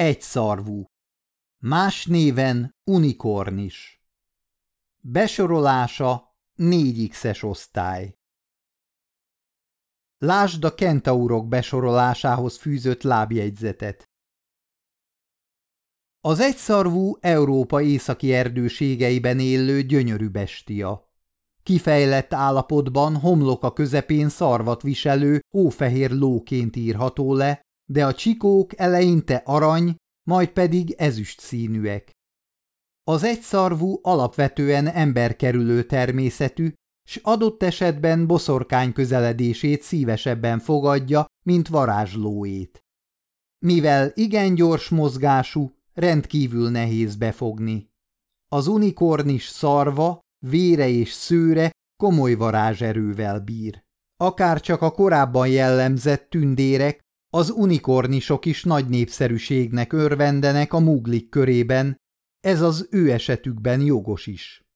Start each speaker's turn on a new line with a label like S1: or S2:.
S1: egyszarvú. Más néven unikornis. Besorolása 4x-es osztály. Lásd a kentaurok besorolásához fűzött lábjegyzetet. Az egyszarvú Európa északi erdőségeiben élő gyönyörű bestia. Kifejlett állapotban homloka közepén szarvat viselő hófehér lóként írható le, de a csikók eleinte arany, majd pedig ezüst színűek. Az egyszarvú alapvetően emberkerülő természetű, s adott esetben boszorkány közeledését szívesebben fogadja, mint varázslóét. Mivel igen gyors mozgású, rendkívül nehéz befogni. Az unikornis szarva, vére és szőre komoly varázserővel bír. Akár csak a korábban jellemzett tündérek, az unikornisok is nagy népszerűségnek örvendenek a muglik körében, ez az ő esetükben jogos is.